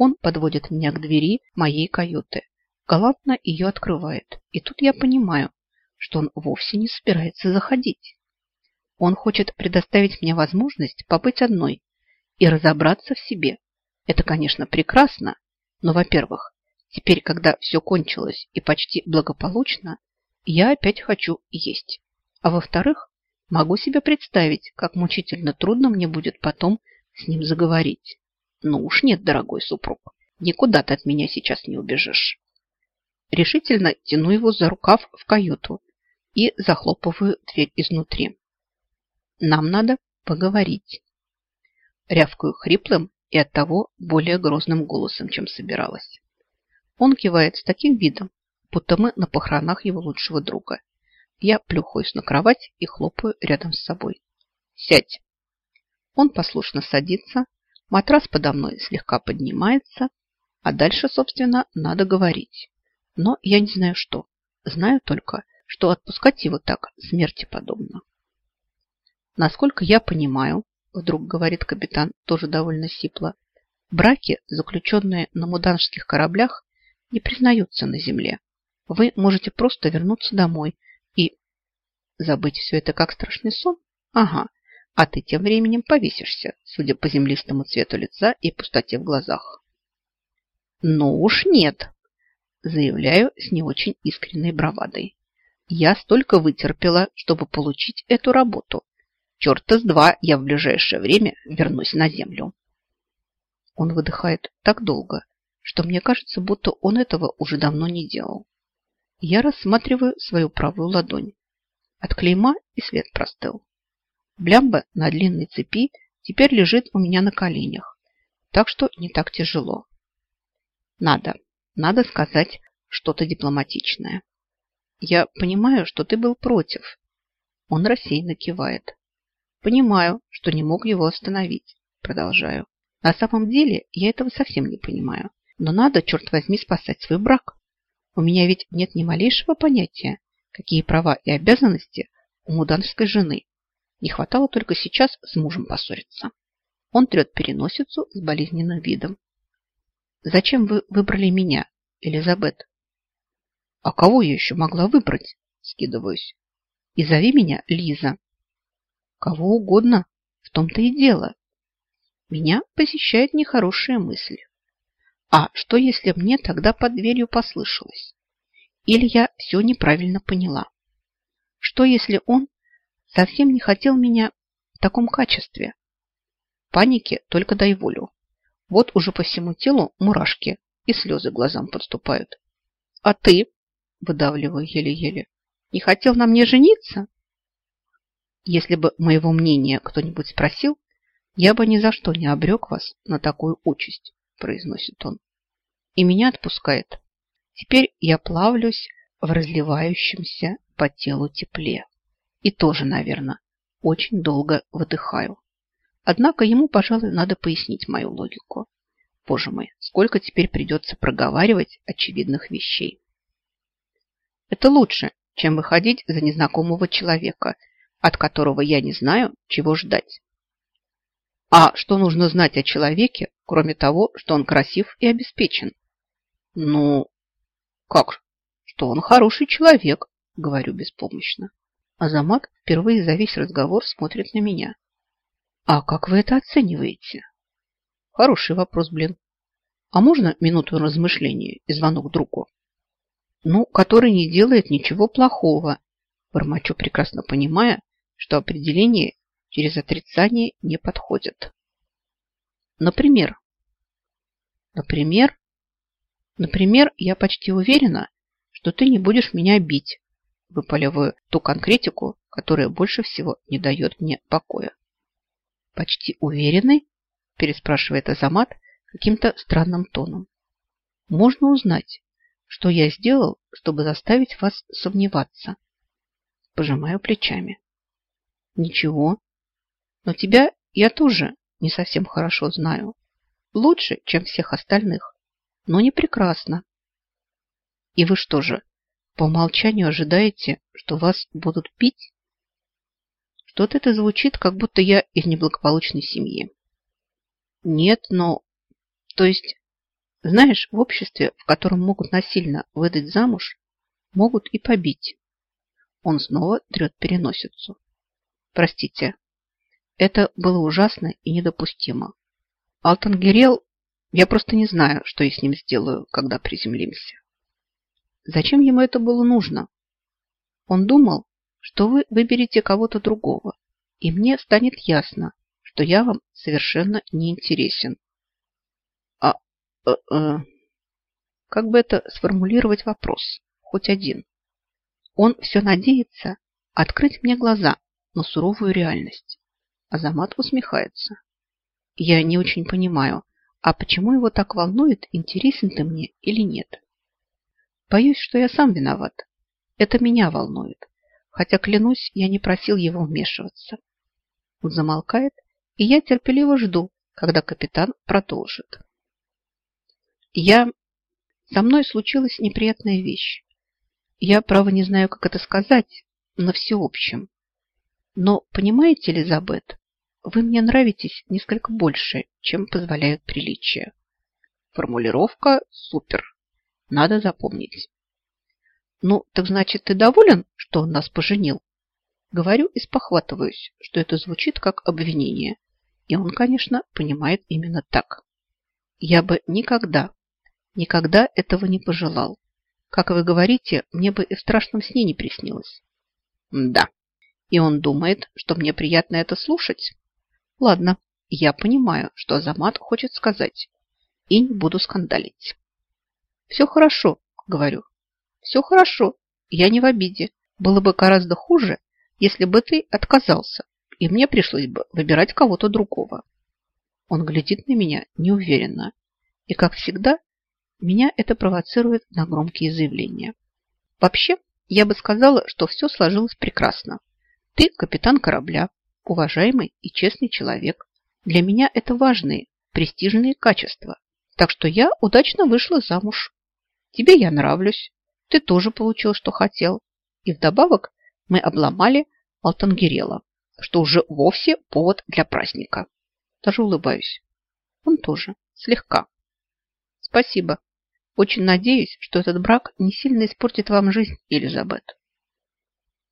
Он подводит меня к двери моей каюты, галантно ее открывает. И тут я понимаю, что он вовсе не собирается заходить. Он хочет предоставить мне возможность побыть одной и разобраться в себе. Это, конечно, прекрасно, но, во-первых, теперь, когда все кончилось и почти благополучно, я опять хочу есть. А во-вторых, могу себе представить, как мучительно трудно мне будет потом с ним заговорить. Ну уж нет, дорогой супруг, никуда ты от меня сейчас не убежишь. Решительно тяну его за рукав в каюту и захлопываю дверь изнутри. Нам надо поговорить. Рявкаю хриплым и оттого более грозным голосом, чем собиралась. Он кивает с таким видом, будто мы на похоронах его лучшего друга. Я плюхаюсь на кровать и хлопаю рядом с собой. «Сядь!» Он послушно садится, матрас подо мной слегка поднимается, а дальше, собственно, надо говорить. Но я не знаю что. Знаю только, что отпускать его так смерти подобно. Насколько я понимаю, вдруг говорит капитан, тоже довольно сипло, браки, заключенные на муданских кораблях, не признаются на земле. Вы можете просто вернуться домой и забыть все это как страшный сон? Ага, а ты тем временем повесишься, судя по землистому цвету лица и пустоте в глазах. Ну уж нет, заявляю с не очень искренней бравадой. Я столько вытерпела, чтобы получить эту работу. Черта с два я в ближайшее время вернусь на землю. Он выдыхает так долго, что мне кажется, будто он этого уже давно не делал. Я рассматриваю свою правую ладонь. От клейма и след простыл. Блямба на длинной цепи теперь лежит у меня на коленях, так что не так тяжело. Надо, надо сказать что-то дипломатичное. Я понимаю, что ты был против. Он рассеянно кивает. Понимаю, что не мог его остановить. Продолжаю. На самом деле я этого совсем не понимаю. Но надо, черт возьми, спасать свой брак. У меня ведь нет ни малейшего понятия, какие права и обязанности у муданской жены. Не хватало только сейчас с мужем поссориться. Он трет переносицу с болезненным видом. «Зачем вы выбрали меня, Элизабет?» «А кого я еще могла выбрать?» Скидываюсь. «И зови меня Лиза». Кого угодно, в том-то и дело. Меня посещает нехорошая мысль. А что, если мне тогда под дверью послышалось? Или я все неправильно поняла? Что, если он совсем не хотел меня в таком качестве? Паники только дай волю. Вот уже по всему телу мурашки и слезы глазам подступают. А ты, выдавливаю еле-еле, не хотел на мне жениться? Если бы моего мнения кто-нибудь спросил, я бы ни за что не обрек вас на такую участь, произносит он. И меня отпускает. Теперь я плавлюсь в разливающемся по телу тепле. И тоже, наверное, очень долго выдыхаю. Однако ему, пожалуй, надо пояснить мою логику. Боже мой, сколько теперь придется проговаривать очевидных вещей. Это лучше, чем выходить за незнакомого человека – от которого я не знаю, чего ждать. А что нужно знать о человеке, кроме того, что он красив и обеспечен? Ну, как? Что он хороший человек, говорю беспомощно. Азамат впервые за весь разговор смотрит на меня. А как вы это оцениваете? Хороший вопрос, блин. А можно минуту размышления и звонок другу? Ну, который не делает ничего плохого, бормочу, прекрасно понимая, что определение через отрицание не подходит. Например, например, например, я почти уверена, что ты не будешь меня бить, выпаливаю ту конкретику, которая больше всего не дает мне покоя. Почти уверенный? переспрашивает Азамат каким-то странным тоном. Можно узнать, что я сделал, чтобы заставить вас сомневаться? Пожимаю плечами. Ничего. Но тебя я тоже не совсем хорошо знаю. Лучше, чем всех остальных, но не прекрасно. И вы что же, по умолчанию ожидаете, что вас будут пить? Что-то это звучит, как будто я из неблагополучной семьи. Нет, но... То есть Знаешь, в обществе, в котором могут насильно выдать замуж, могут и побить. Он снова трет переносицу. Простите, это было ужасно и недопустимо. Алтан Герел, я просто не знаю, что я с ним сделаю, когда приземлимся. Зачем ему это было нужно? Он думал, что вы выберете кого-то другого, и мне станет ясно, что я вам совершенно не интересен. А, э, э, как бы это сформулировать вопрос? Хоть один. Он все надеется открыть мне глаза на суровую реальность. Азамат усмехается. Я не очень понимаю, а почему его так волнует, интересен ты мне или нет? Боюсь, что я сам виноват. Это меня волнует. Хотя, клянусь, я не просил его вмешиваться. Он замолкает, и я терпеливо жду, когда капитан продолжит. Я... Со мной случилась неприятная вещь. Я, право, не знаю, как это сказать, на всеобщем. Но, понимаете, Элизабет, вы мне нравитесь несколько больше, чем позволяют приличия. Формулировка супер. Надо запомнить. Ну, так значит, ты доволен, что он нас поженил? Говорю и спохватываюсь, что это звучит как обвинение. И он, конечно, понимает именно так. Я бы никогда, никогда этого не пожелал. Как вы говорите, мне бы и в страшном сне не приснилось. Да. И он думает, что мне приятно это слушать? Ладно, я понимаю, что Азамат хочет сказать. И не буду скандалить. Все хорошо, говорю. Все хорошо. Я не в обиде. Было бы гораздо хуже, если бы ты отказался, и мне пришлось бы выбирать кого-то другого. Он глядит на меня неуверенно. И, как всегда, меня это провоцирует на громкие заявления. Вообще, я бы сказала, что все сложилось прекрасно. Ты капитан корабля, уважаемый и честный человек. Для меня это важные, престижные качества. Так что я удачно вышла замуж. Тебе я нравлюсь. Ты тоже получил, что хотел. И вдобавок мы обломали Алтангерела, что уже вовсе повод для праздника. Даже улыбаюсь. Он тоже. Слегка. Спасибо. Очень надеюсь, что этот брак не сильно испортит вам жизнь, Елизабет.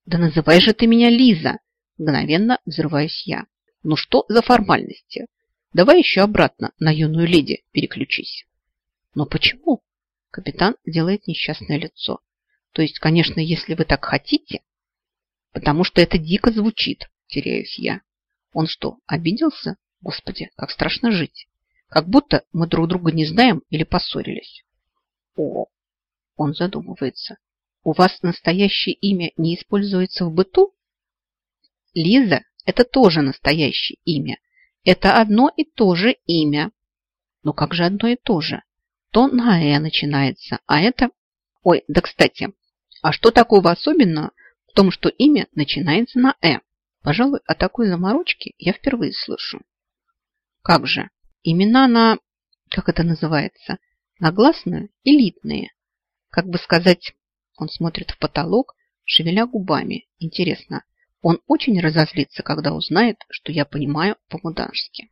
Да называй же ты меня Лиза! Мгновенно взрываюсь я. Ну что за формальности? Давай еще обратно на юную леди переключись. Но почему? Капитан делает несчастное лицо. То есть, конечно, если вы так хотите, потому что это дико звучит, теряюсь я. Он что, обиделся? Господи, как страшно жить. Как будто мы друг друга не знаем или поссорились. О, он задумывается. У вас настоящее имя не используется в быту? Лиза – это тоже настоящее имя. Это одно и то же имя. Но как же одно и то же? То на «э» начинается, а это... Ой, да кстати, а что такого особенного в том, что имя начинается на «э»? Пожалуй, о такой заморочке я впервые слышу. Как же? Имена на... Как это называется? на гласную элитные. Как бы сказать, он смотрит в потолок, шевеля губами. Интересно, он очень разозлится, когда узнает, что я понимаю по-мудански.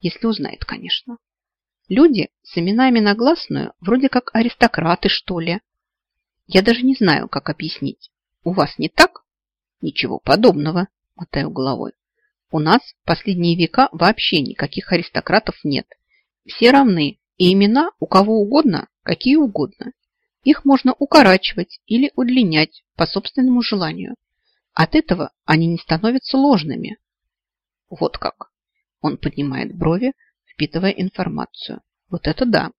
Если узнает, конечно. Люди с именами на гласную вроде как аристократы, что ли. Я даже не знаю, как объяснить. У вас не так? Ничего подобного, мотаю головой. У нас в последние века вообще никаких аристократов нет. Все равны и имена у кого угодно, какие угодно. Их можно укорачивать или удлинять по собственному желанию. От этого они не становятся ложными. Вот как. Он поднимает брови, впитывая информацию. Вот это да.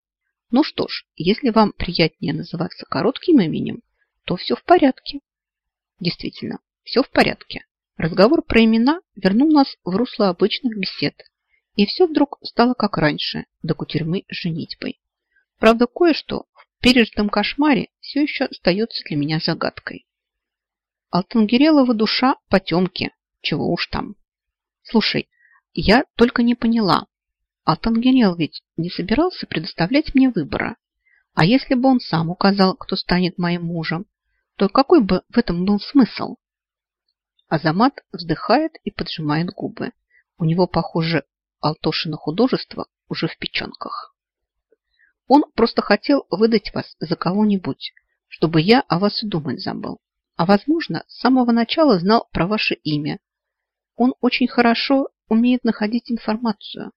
Ну что ж, если вам приятнее называться коротким именем, то все в порядке. Действительно, все в порядке. Разговор про имена вернул нас в русло обычных бесед, и все вдруг стало как раньше, до кутерьмы с женитьбой. Правда, кое-что в пережитом кошмаре все еще остается для меня загадкой. Алтангерелова душа потемки, чего уж там. Слушай, я только не поняла. Алтангерел ведь не собирался предоставлять мне выбора. А если бы он сам указал, кто станет моим мужем, то какой бы в этом был смысл? Азамат вздыхает и поджимает губы. У него, похоже, Алтошина художество уже в печенках. Он просто хотел выдать вас за кого-нибудь, чтобы я о вас и думать забыл. А возможно, с самого начала знал про ваше имя. Он очень хорошо умеет находить информацию.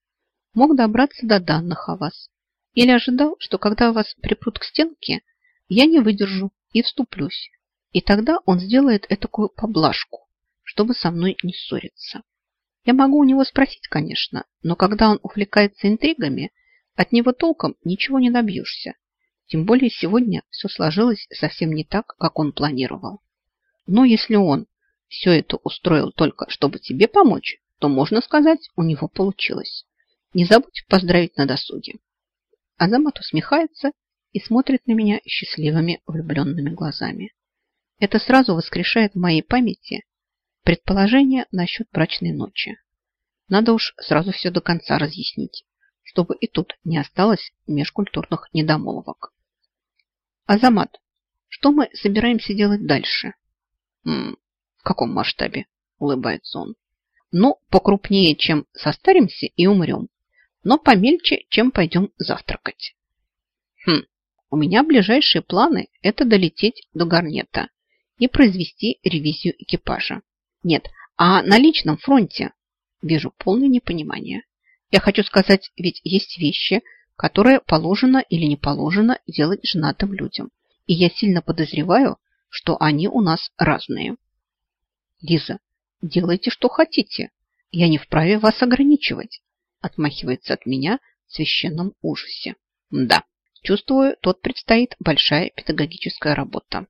Мог добраться до данных о вас. Или ожидал, что когда вас припрут к стенке, я не выдержу и вступлюсь. И тогда он сделает этакую поблажку, чтобы со мной не ссориться. Я могу у него спросить, конечно, но когда он увлекается интригами, от него толком ничего не добьешься. Тем более сегодня все сложилось совсем не так, как он планировал. Но если он все это устроил только, чтобы тебе помочь, то, можно сказать, у него получилось. Не забудь поздравить на досуге. Азамат усмехается и смотрит на меня счастливыми влюбленными глазами. Это сразу воскрешает в моей памяти предположение насчет брачной ночи. Надо уж сразу все до конца разъяснить, чтобы и тут не осталось межкультурных недомолвок. Азамат, что мы собираемся делать дальше? М -м, в каком масштабе? Улыбается он. Ну, покрупнее, чем состаримся и умрем, но помельче, чем пойдем завтракать. Хм, у меня ближайшие планы – это долететь до Гарнета и произвести ревизию экипажа. Нет, а на личном фронте вижу полное непонимание. Я хочу сказать, ведь есть вещи, которые положено или не положено делать женатым людям. И я сильно подозреваю, что они у нас разные. Лиза, делайте, что хотите. Я не вправе вас ограничивать. Отмахивается от меня в священном ужасе. Да. Чувствую, тут предстоит большая педагогическая работа.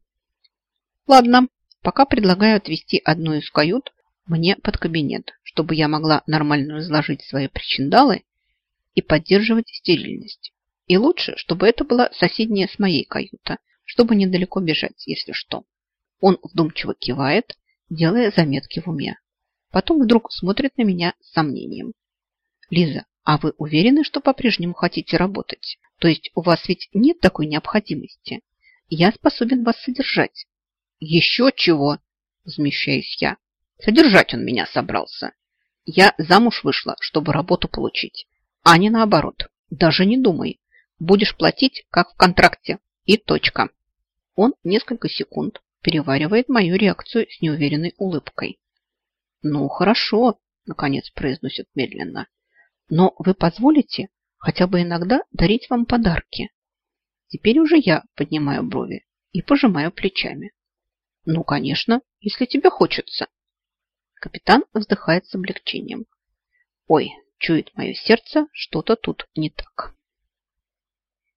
Ладно, пока предлагаю отвести одну из кают мне под кабинет, чтобы я могла нормально разложить свои причиндалы и поддерживать стерильность. И лучше, чтобы это была соседняя с моей каюта, чтобы недалеко бежать, если что. Он вдумчиво кивает, делая заметки в уме. Потом вдруг смотрит на меня с сомнением. Лиза, а вы уверены, что по-прежнему хотите работать? То есть у вас ведь нет такой необходимости? Я способен вас содержать. Еще чего? Возмещаюсь я. Содержать он меня собрался. Я замуж вышла, чтобы работу получить. А не наоборот. Даже не думай. Будешь платить, как в контракте. И точка. Он несколько секунд переваривает мою реакцию с неуверенной улыбкой. «Ну, хорошо», – наконец произносит медленно. «Но вы позволите хотя бы иногда дарить вам подарки. Теперь уже я поднимаю брови и пожимаю плечами. Ну, конечно, если тебе хочется. Капитан вздыхает с облегчением. Ой, чует мое сердце, что-то тут не так.